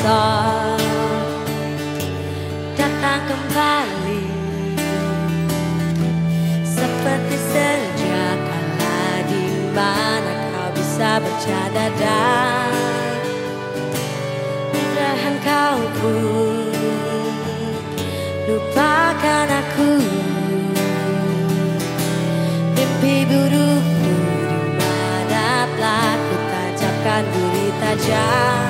sol datang kembali. Seperti sejak kala di mana kau bisa bercanda dan mudahan kau pun. Lupakan aku. Mimpi burukku di mana telah ku tancapkan duri tajam.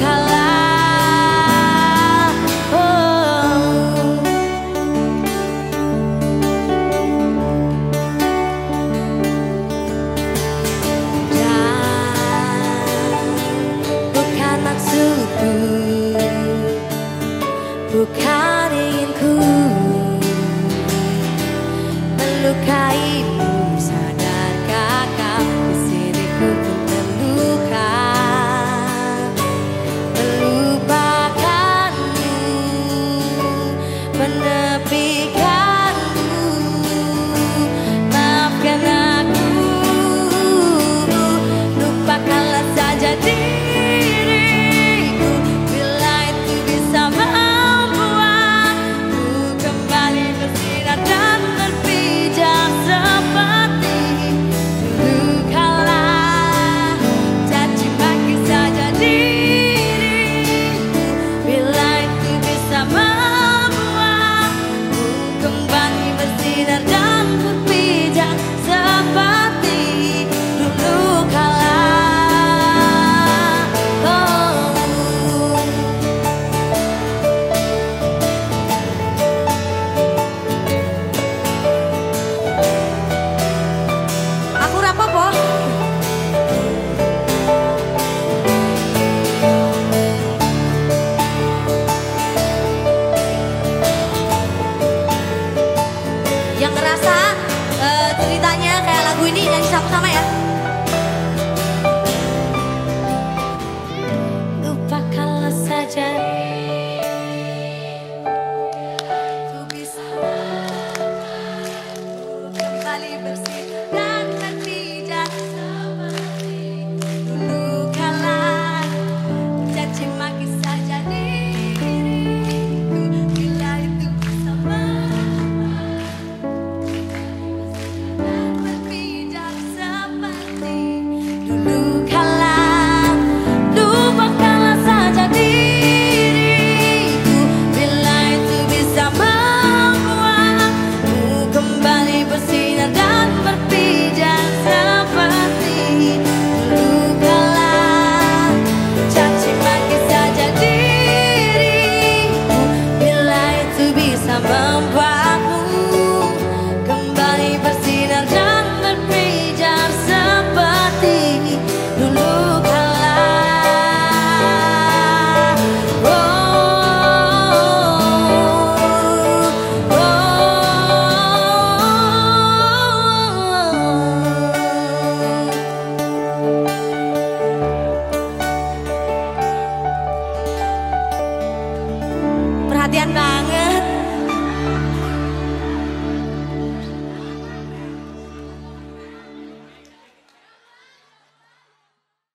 color yang ngerasa uh, ceritanya kayak lagu ini nyanyi sama-sama ya? sambar